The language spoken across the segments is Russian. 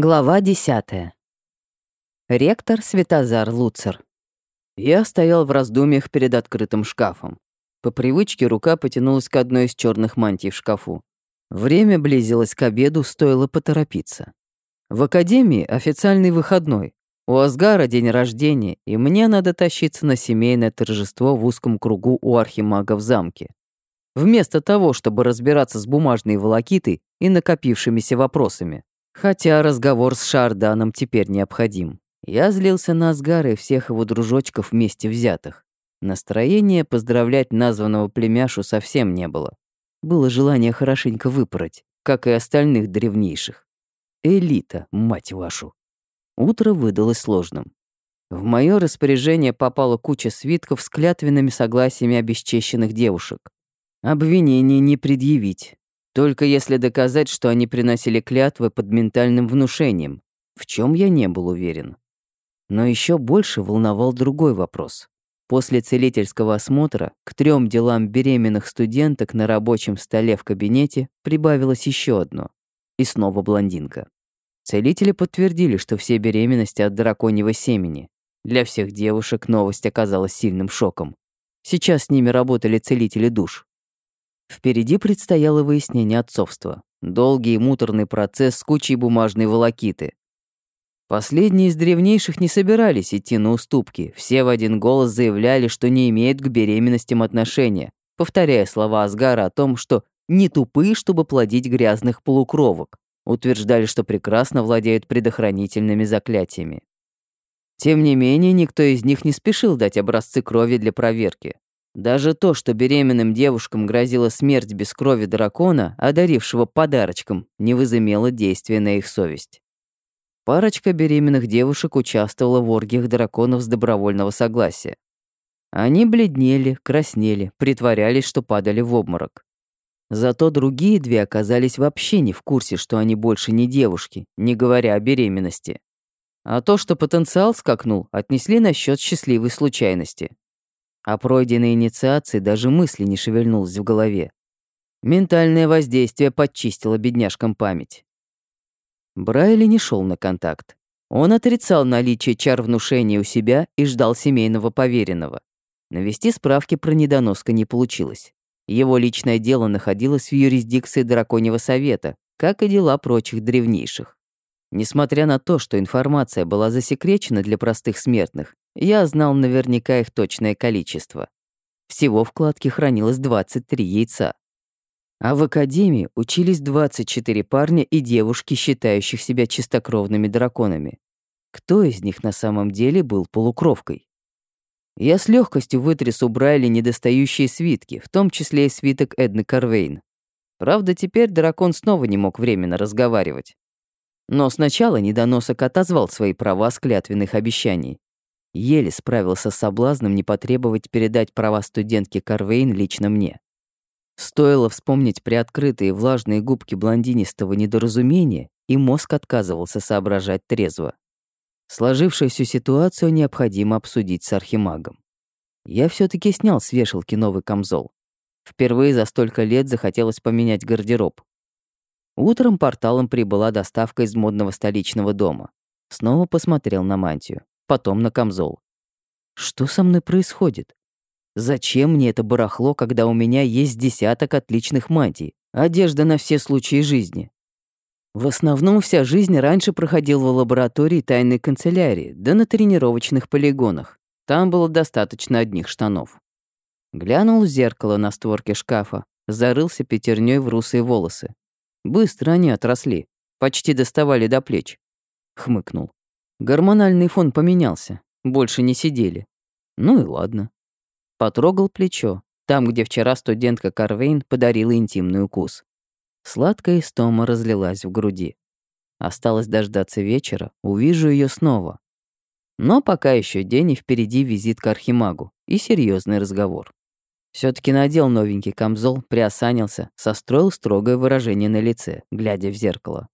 Глава 10. Ректор Светозар Луцер. Я стоял в раздумьях перед открытым шкафом. По привычке рука потянулась к одной из черных мантий в шкафу. Время близилось к обеду, стоило поторопиться. В академии официальный выходной. У Асгара день рождения, и мне надо тащиться на семейное торжество в узком кругу у архимага в замке. Вместо того, чтобы разбираться с бумажной волокитой и накопившимися вопросами. Хотя разговор с Шарданом теперь необходим. Я злился на Асгара и всех его дружочков вместе взятых. Настроения поздравлять названного племяшу совсем не было. Было желание хорошенько выпороть, как и остальных древнейших. Элита, мать вашу. Утро выдалось сложным. В мое распоряжение попала куча свитков с клятвенными согласиями обесчещенных девушек. Обвинений не предъявить, только если доказать, что они приносили клятвы под ментальным внушением, в чем я не был уверен. Но еще больше волновал другой вопрос. После целительского осмотра к трем делам беременных студенток на рабочем столе в кабинете прибавилось еще одно. И снова блондинка. Целители подтвердили, что все беременности от драконьего семени. Для всех девушек новость оказалась сильным шоком. Сейчас с ними работали целители душ. Впереди предстояло выяснение отцовства. Долгий и муторный процесс с кучей бумажной волокиты. Последние из древнейших не собирались идти на уступки. Все в один голос заявляли, что не имеют к беременностям отношения, повторяя слова Асгара о том, что «не тупые, чтобы плодить грязных полукровок». Утверждали, что прекрасно владеют предохранительными заклятиями. Тем не менее, никто из них не спешил дать образцы крови для проверки. Даже то, что беременным девушкам грозила смерть без крови дракона, одарившего подарочком, не возымело действия на их совесть. Парочка беременных девушек участвовала в оргиях драконов с добровольного согласия. Они бледнели, краснели, притворялись, что падали в обморок. Зато другие две оказались вообще не в курсе, что они больше не девушки, не говоря о беременности. А то, что потенциал скакнул, отнесли на счет счастливой случайности. О пройденной инициации даже мысли не шевельнулось в голове. Ментальное воздействие подчистило бедняжкам память. Брайли не шел на контакт. Он отрицал наличие чар внушения у себя и ждал семейного поверенного. Навести справки про недоноска не получилось. Его личное дело находилось в юрисдикции Драконьего Совета, как и дела прочих древнейших. Несмотря на то, что информация была засекречена для простых смертных, я знал наверняка их точное количество. Всего в кладке хранилось 23 яйца. А в академии учились 24 парня и девушки, считающих себя чистокровными драконами. Кто из них на самом деле был полукровкой? Я с легкостью вытряс у Брайли недостающие свитки, в том числе и свиток Эдны Карвейн. Правда, теперь дракон снова не мог временно разговаривать. Но сначала недоносок отозвал свои права с клятвенных обещаний. Еле справился с соблазном не потребовать передать права студентки Карвейн лично мне. Стоило вспомнить приоткрытые влажные губки блондинистого недоразумения, и мозг отказывался соображать трезво. Сложившуюся ситуацию необходимо обсудить с архимагом. Я все таки снял с вешалки новый камзол. Впервые за столько лет захотелось поменять гардероб. Утром порталом прибыла доставка из модного столичного дома. Снова посмотрел на мантию потом на камзол. Что со мной происходит? Зачем мне это барахло, когда у меня есть десяток отличных мантий, одежда на все случаи жизни? В основном вся жизнь раньше проходила в лаборатории тайной канцелярии, да на тренировочных полигонах. Там было достаточно одних штанов. Глянул в зеркало на створке шкафа, зарылся пятерней в русые волосы. Быстро они отросли, почти доставали до плеч. Хмыкнул. Гормональный фон поменялся, больше не сидели. Ну и ладно. Потрогал плечо, там, где вчера студентка Карвейн подарила интимный укус. Сладкая истома разлилась в груди. Осталось дождаться вечера, увижу ее снова. Но пока еще день и впереди визит к архимагу и серьезный разговор. все таки надел новенький камзол, приосанился, состроил строгое выражение на лице, глядя в зеркало.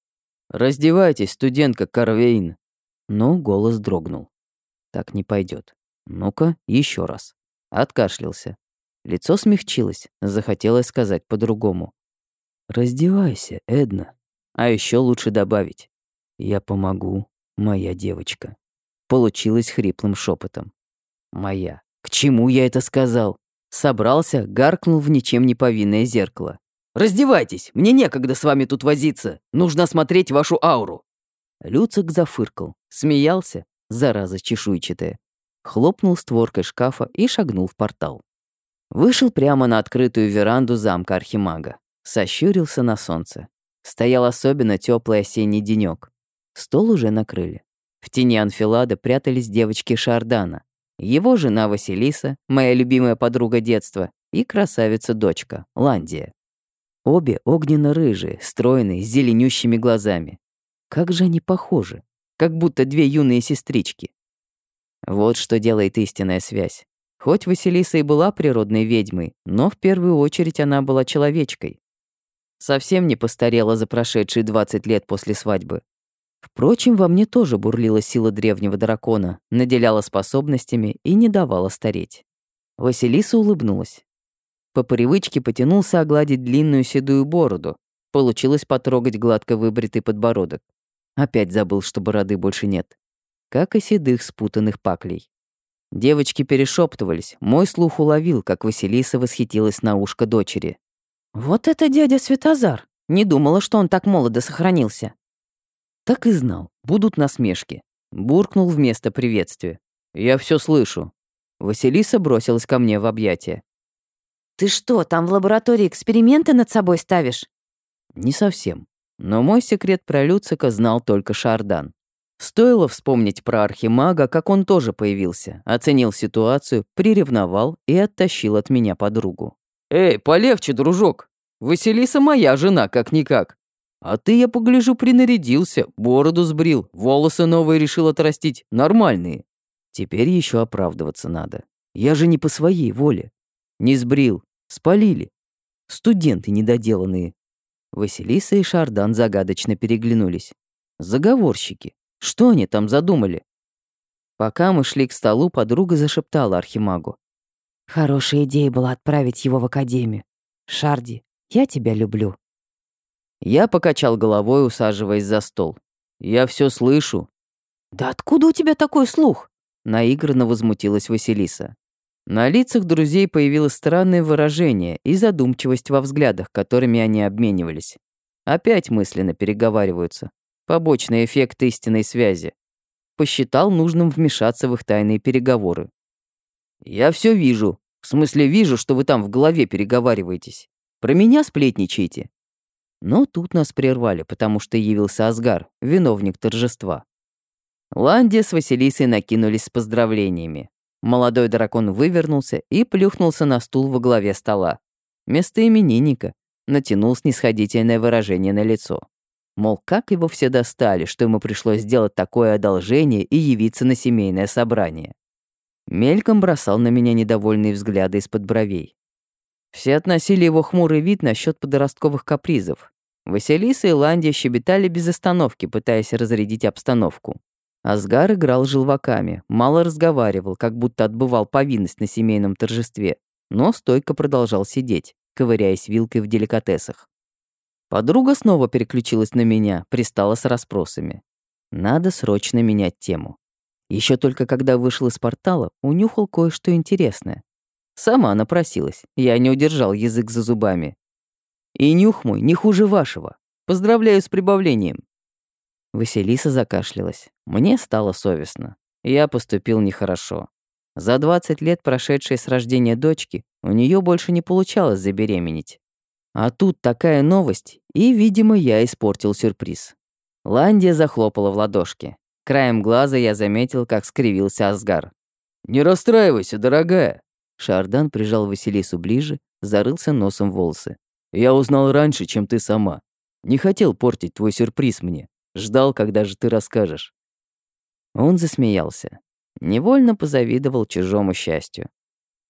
«Раздевайтесь, студентка Карвейн!» Но голос дрогнул. Так не пойдет. Ну-ка, еще раз. Откашлялся. Лицо смягчилось, захотелось сказать по-другому. «Раздевайся, Эдна». А еще лучше добавить. Я помогу, моя девочка. Получилось хриплым шепотом. Моя. К чему я это сказал? Собрался, гаркнул в ничем не повинное зеркало. «Раздевайтесь! Мне некогда с вами тут возиться! Нужно осмотреть вашу ауру!» Люцик зафыркал, смеялся, зараза чешуйчатая. Хлопнул створкой шкафа и шагнул в портал. Вышел прямо на открытую веранду замка Архимага. Сощурился на солнце. Стоял особенно теплый осенний денек. Стол уже накрыли. В тени анфилада прятались девочки Шардана. Его жена Василиса, моя любимая подруга детства, и красавица-дочка, Ландия. Обе огненно-рыжие, стройные, с зеленющими глазами. Как же они похожи, как будто две юные сестрички. Вот что делает истинная связь. Хоть Василиса и была природной ведьмой, но в первую очередь она была человечкой. Совсем не постарела за прошедшие 20 лет после свадьбы. Впрочем, во мне тоже бурлила сила древнего дракона, наделяла способностями и не давала стареть. Василиса улыбнулась. По привычке потянулся огладить длинную седую бороду. Получилось потрогать гладко выбритый подбородок. Опять забыл, что бороды больше нет. Как и седых спутанных паклей. Девочки перешептывались. Мой слух уловил, как Василиса восхитилась на ушко дочери. «Вот это дядя Светозар! Не думала, что он так молодо сохранился». Так и знал, будут насмешки. Буркнул вместо приветствия. «Я все слышу». Василиса бросилась ко мне в объятия. «Ты что, там в лаборатории эксперименты над собой ставишь?» «Не совсем. Но мой секрет про Люцика знал только Шардан. Стоило вспомнить про Архимага, как он тоже появился, оценил ситуацию, приревновал и оттащил от меня подругу. «Эй, полегче, дружок! Василиса моя жена, как-никак. А ты, я погляжу, принарядился, бороду сбрил, волосы новые решил отрастить, нормальные. Теперь еще оправдываться надо. Я же не по своей воле. Не сбрил. Спалили. Студенты недоделанные. Василиса и Шардан загадочно переглянулись. Заговорщики. Что они там задумали? Пока мы шли к столу, подруга зашептала Архимагу. «Хорошая идея была отправить его в академию. Шарди, я тебя люблю». Я покачал головой, усаживаясь за стол. «Я все слышу». «Да откуда у тебя такой слух?» Наигранно возмутилась Василиса. На лицах друзей появилось странное выражение и задумчивость во взглядах, которыми они обменивались. Опять мысленно переговариваются. Побочный эффект истинной связи. Посчитал нужным вмешаться в их тайные переговоры. «Я все вижу. В смысле, вижу, что вы там в голове переговариваетесь. Про меня сплетничаете». Но тут нас прервали, потому что явился Асгар, виновник торжества. Ландия с Василисой накинулись с поздравлениями. Молодой дракон вывернулся и плюхнулся на стул во главе стола. Место именинника натянул снисходительное выражение на лицо. Мол, как его все достали, что ему пришлось сделать такое одолжение и явиться на семейное собрание. Мельком бросал на меня недовольные взгляды из-под бровей. Все относили его хмурый вид насчет подростковых капризов. Василиса и Ландия щебетали без остановки, пытаясь разрядить обстановку. Асгар играл желваками, мало разговаривал, как будто отбывал повинность на семейном торжестве, но стойко продолжал сидеть, ковыряясь вилкой в деликатесах. Подруга снова переключилась на меня, пристала с расспросами. Надо срочно менять тему. Еще только когда вышел из портала, унюхал кое-что интересное. Сама напросилась, я не удержал язык за зубами. И нюх мой не хуже вашего. Поздравляю с прибавлением. Василиса закашлялась. Мне стало совестно. Я поступил нехорошо. За 20 лет, прошедшие с рождения дочки, у нее больше не получалось забеременеть. А тут такая новость, и, видимо, я испортил сюрприз. Ландия захлопала в ладошки. Краем глаза я заметил, как скривился Асгар. «Не расстраивайся, дорогая!» Шардан прижал Василису ближе, зарылся носом в волосы. «Я узнал раньше, чем ты сама. Не хотел портить твой сюрприз мне. Ждал, когда же ты расскажешь». Он засмеялся. Невольно позавидовал чужому счастью.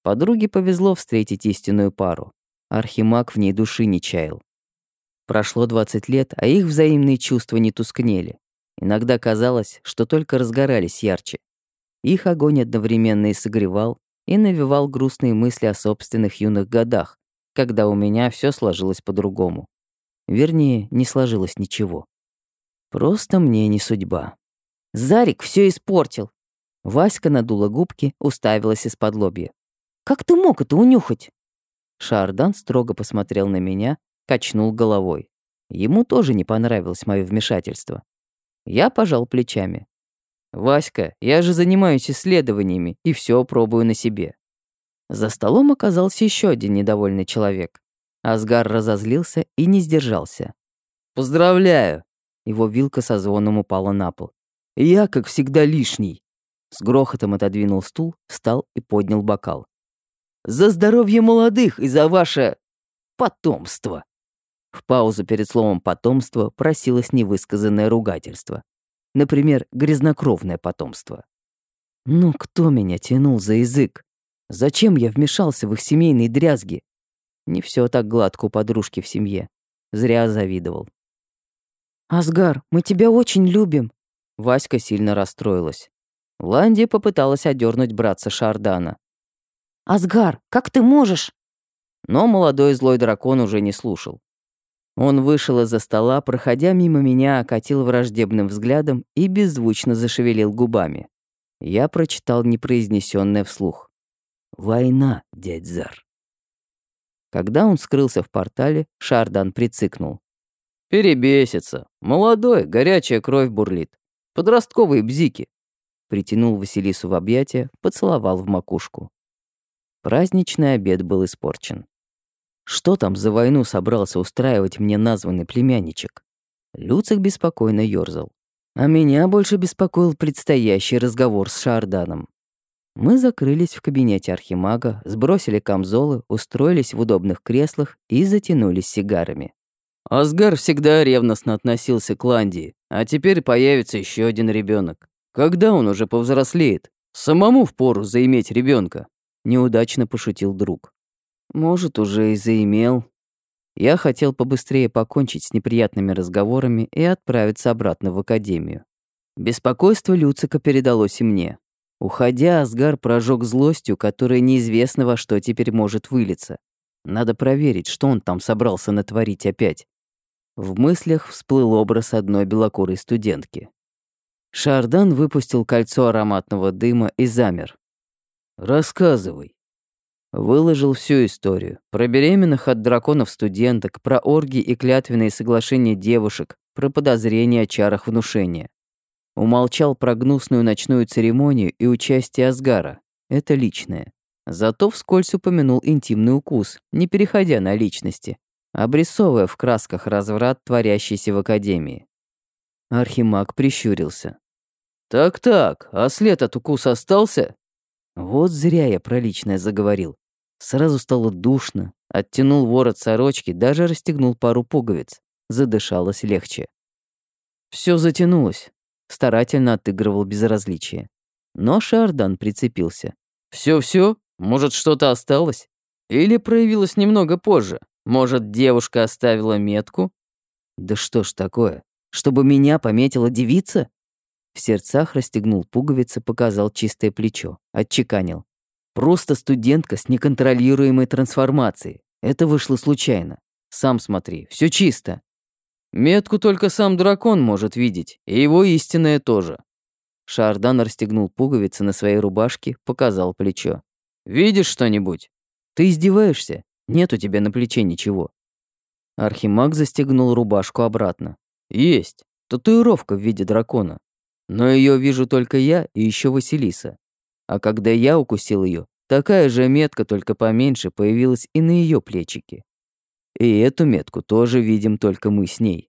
Подруге повезло встретить истинную пару. Архимаг в ней души не чаял. Прошло 20 лет, а их взаимные чувства не тускнели. Иногда казалось, что только разгорались ярче. Их огонь одновременно и согревал, и навевал грустные мысли о собственных юных годах, когда у меня все сложилось по-другому. Вернее, не сложилось ничего. Просто мне не судьба. Зарик все испортил. Васька надула губки, уставилась из-под лобья. Как ты мог это унюхать? Шардан строго посмотрел на меня, качнул головой. Ему тоже не понравилось мое вмешательство. Я пожал плечами. «Васька, я же занимаюсь исследованиями и все пробую на себе». За столом оказался еще один недовольный человек. Асгар разозлился и не сдержался. «Поздравляю!» Его вилка со звоном упала на пол. «Я, как всегда, лишний!» С грохотом отодвинул стул, встал и поднял бокал. «За здоровье молодых и за ваше... потомство!» В паузу перед словом «потомство» просилось невысказанное ругательство. Например, грязнокровное потомство. Ну кто меня тянул за язык? Зачем я вмешался в их семейные дрязги? Не все так гладко у подружки в семье. Зря завидовал. «Асгар, мы тебя очень любим». Васька сильно расстроилась. Ланди попыталась одернуть братца Шардана. «Асгар, как ты можешь?» Но молодой злой дракон уже не слушал. Он вышел из-за стола, проходя мимо меня, окатил враждебным взглядом и беззвучно зашевелил губами. Я прочитал непроизнесенное вслух. «Война, дядь Зар». Когда он скрылся в портале, Шардан прицикнул. «Перебесится. Молодой, горячая кровь бурлит. Подростковые бзики». Притянул Василису в объятия, поцеловал в макушку. Праздничный обед был испорчен. Что там за войну собрался устраивать мне названный племянничек? Люцик беспокойно ёрзал. А меня больше беспокоил предстоящий разговор с Шарданом. Мы закрылись в кабинете архимага, сбросили камзолы, устроились в удобных креслах и затянулись сигарами. Асгар всегда ревностно относился к Ландии, а теперь появится еще один ребенок. Когда он уже повзрослеет? Самому впору заиметь ребенка. Неудачно пошутил друг. Может, уже и заимел. Я хотел побыстрее покончить с неприятными разговорами и отправиться обратно в академию. Беспокойство Люцика передалось и мне. Уходя, Асгар прожег злостью, которая неизвестно во что теперь может вылиться. Надо проверить, что он там собрался натворить опять. В мыслях всплыл образ одной белокурой студентки. Шардан выпустил кольцо ароматного дыма и замер. «Рассказывай». Выложил всю историю. Про беременных от драконов студенток, про орги и клятвенные соглашения девушек, про подозрения о чарах внушения. Умолчал про гнусную ночную церемонию и участие Асгара. Это личное. Зато вскользь упомянул интимный укус, не переходя на личности, обрисовывая в красках разврат, творящийся в Академии. Архимаг прищурился. «Так-так, а след от укуса остался?» Вот зря я про личное заговорил. Сразу стало душно, оттянул ворот сорочки, даже расстегнул пару пуговиц. Задышалось легче. Все затянулось, старательно отыгрывал безразличие. Но Шардан прицепился. «Всё-всё? Может, что-то осталось? Или проявилось немного позже? Может, девушка оставила метку?» «Да что ж такое? Чтобы меня пометила девица?» В сердцах расстегнул пуговицы, показал чистое плечо, отчеканил. «Просто студентка с неконтролируемой трансформацией. Это вышло случайно. Сам смотри, все чисто. Метку только сам дракон может видеть, и его истинное тоже. Шардан расстегнул пуговицы на своей рубашке, показал плечо. «Видишь что-нибудь? Ты издеваешься? Нет у тебя на плече ничего». Архимаг застегнул рубашку обратно. «Есть. Татуировка в виде дракона. Но ее вижу только я и еще Василиса. А когда я укусил ее, такая же метка, только поменьше, появилась и на ее плечике. И эту метку тоже видим только мы с ней.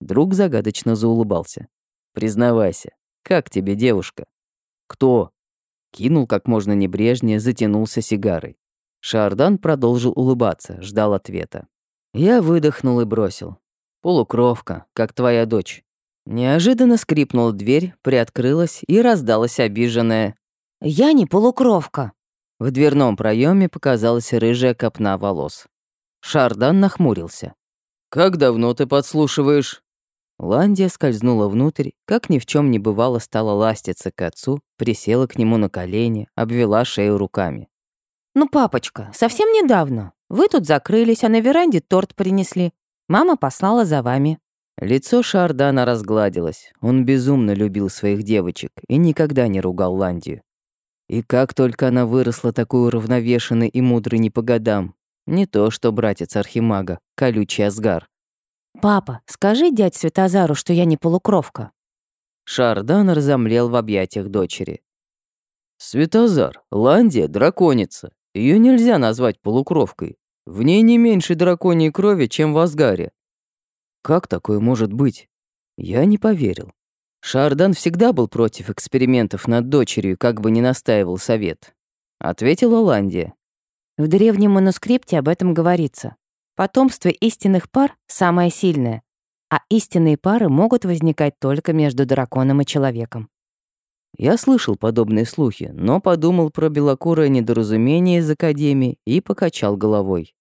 Друг загадочно заулыбался. Признавайся, как тебе девушка? Кто? Кинул как можно небрежнее, затянулся сигарой. Шардан продолжил улыбаться, ждал ответа. Я выдохнул и бросил. Полукровка, как твоя дочь. Неожиданно скрипнула дверь, приоткрылась и раздалась обиженная «Я не полукровка». В дверном проеме показалась рыжая копна волос. Шардан нахмурился. «Как давно ты подслушиваешь?» Ландия скользнула внутрь, как ни в чем не бывало, стала ластиться к отцу, присела к нему на колени, обвела шею руками. «Ну, папочка, совсем недавно. Вы тут закрылись, а на веранде торт принесли. Мама послала за вами». Лицо Шардана разгладилось. Он безумно любил своих девочек и никогда не ругал Ландию. И как только она выросла такой уравновешенной и мудрой не по годам. Не то, что братец Архимага, колючий Асгар. «Папа, скажи дядь Светозару, что я не полукровка». Шардан разомлел в объятиях дочери. «Светозар, Ландия — драконица. Ее нельзя назвать полукровкой. В ней не меньше драконьей крови, чем в Асгаре. Как такое может быть? Я не поверил. Шардан всегда был против экспериментов над дочерью, как бы ни настаивал совет. Ответила Ландия. В древнем манускрипте об этом говорится. Потомство истинных пар самое сильное, а истинные пары могут возникать только между драконом и человеком. Я слышал подобные слухи, но подумал про белокурое недоразумение из Академии и покачал головой.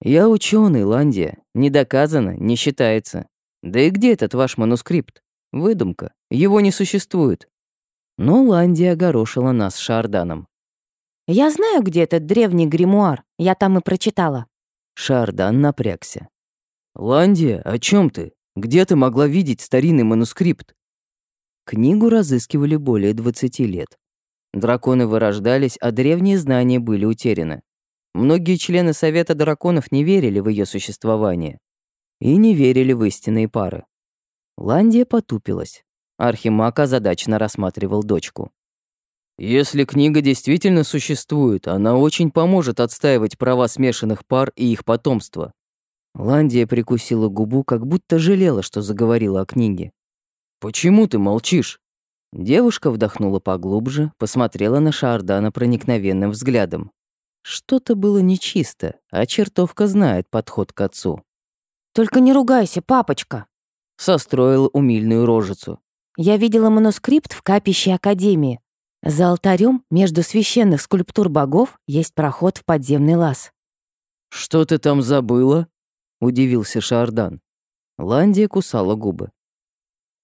Я ученый, Ландия. Не доказано, не считается. Да и где этот ваш манускрипт? Выдумка. Его не существует. Но Ландия огорошила нас Шарданом. «Я знаю, где этот древний гримуар. Я там и прочитала». Шардан напрягся. «Ландия, о чем ты? Где ты могла видеть старинный манускрипт?» Книгу разыскивали более 20 лет. Драконы вырождались, а древние знания были утеряны. Многие члены Совета Драконов не верили в ее существование и не верили в истинные пары. Ландия потупилась. Архимаг озадаченно рассматривал дочку. «Если книга действительно существует, она очень поможет отстаивать права смешанных пар и их потомства». Ландия прикусила губу, как будто жалела, что заговорила о книге. «Почему ты молчишь?» Девушка вдохнула поглубже, посмотрела на Шардана проникновенным взглядом. Что-то было нечисто, а чертовка знает подход к отцу. «Только не ругайся, папочка!» Состроил умильную рожицу. «Я видела манускрипт в капище Академии. За алтарем между священных скульптур богов есть проход в подземный лаз». «Что ты там забыла?» — удивился Шардан. Ландия кусала губы.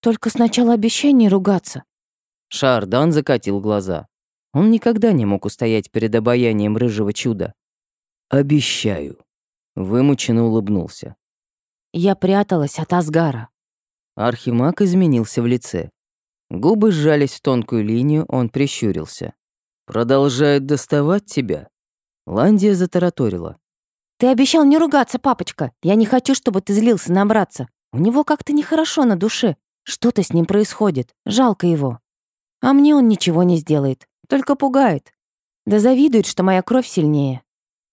«Только сначала обещай ругаться». Шардан закатил глаза. Он никогда не мог устоять перед обаянием рыжего чуда. «Обещаю», — вымученно улыбнулся. «Я пряталась от Асгара». Архимаг изменился в лице. Губы сжались в тонкую линию, он прищурился. «Продолжает доставать тебя?» Ландия затараторила. «Ты обещал не ругаться, папочка. Я не хочу, чтобы ты злился на братца. У него как-то нехорошо на душе. Что-то с ним происходит. Жалко его. А мне он ничего не сделает. Только пугает. Да завидует, что моя кровь сильнее».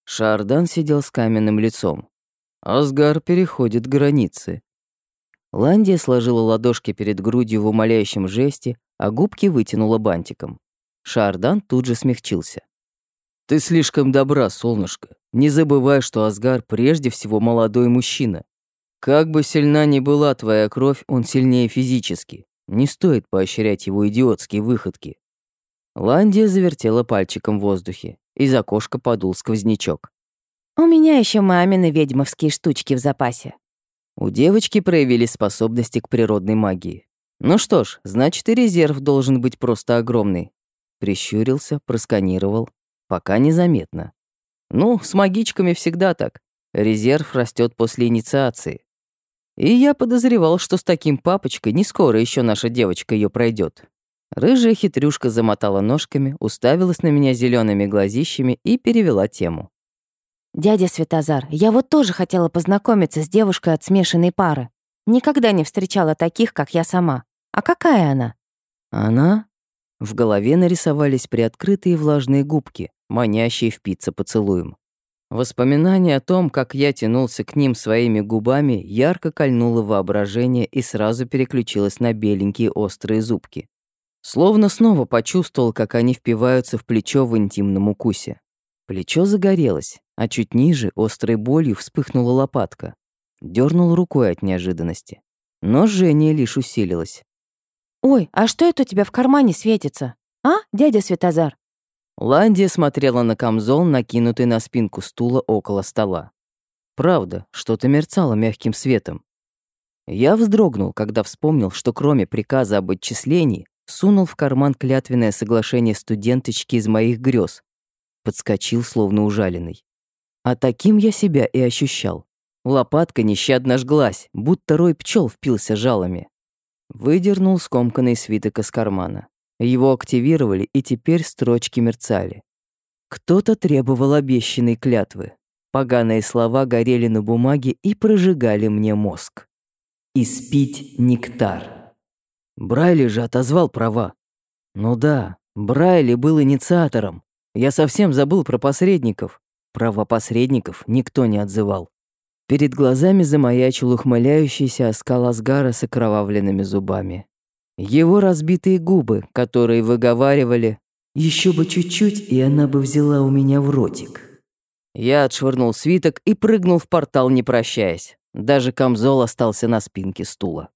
Шардан сидел с каменным лицом. Асгар переходит границы. Ландия сложила ладошки перед грудью в умоляющем жесте, а губки вытянула бантиком. Шардан тут же смягчился. «Ты слишком добра, солнышко. Не забывай, что Асгар прежде всего молодой мужчина. Как бы сильна ни была твоя кровь, он сильнее физически. Не стоит поощрять его идиотские выходки. Ландия завертела пальчиком в воздухе. Из окошка подул сквознячок. «У меня еще мамины ведьмовские штучки в запасе». У девочки проявились способности к природной магии. Ну что ж, значит и резерв должен быть просто огромный. Прищурился, просканировал. Пока незаметно. Ну, с магичками всегда так. Резерв растет после инициации. И я подозревал, что с таким папочкой не скоро еще наша девочка ее пройдет. Рыжая хитрюшка замотала ножками, уставилась на меня зелеными глазищами и перевела тему. «Дядя Светозар, я вот тоже хотела познакомиться с девушкой от смешанной пары. Никогда не встречала таких, как я сама. А какая она?» «Она?» В голове нарисовались приоткрытые влажные губки, манящие впиться поцелуем. Воспоминание о том, как я тянулся к ним своими губами, ярко кольнуло воображение и сразу переключилось на беленькие острые зубки. Словно снова почувствовал, как они впиваются в плечо в интимном укусе. Плечо загорелось, а чуть ниже острой болью вспыхнула лопатка. Дёрнул рукой от неожиданности. Но жжение лишь усилилось. «Ой, а что это у тебя в кармане светится? А, дядя Светозар?» Ландия смотрела на камзол, накинутый на спинку стула около стола. Правда, что-то мерцало мягким светом. Я вздрогнул, когда вспомнил, что кроме приказа об отчислении, Сунул в карман клятвенное соглашение студенточки из моих грез. Подскочил, словно ужаленный. А таким я себя и ощущал. Лопатка нещадно жглась, будто рой пчел впился жалами. Выдернул скомканный свиток из кармана. Его активировали, и теперь строчки мерцали. Кто-то требовал обещанной клятвы. Поганые слова горели на бумаге и прожигали мне мозг. «Испить нектар». Брайли же отозвал права. Ну да, Брайли был инициатором. Я совсем забыл про посредников. Права посредников никто не отзывал. Перед глазами замаячил ухмыляющийся оскал Асгара с окровавленными зубами. Его разбитые губы, которые выговаривали «Еще бы чуть-чуть, и она бы взяла у меня в ротик». Я отшвырнул свиток и прыгнул в портал, не прощаясь. Даже камзол остался на спинке стула.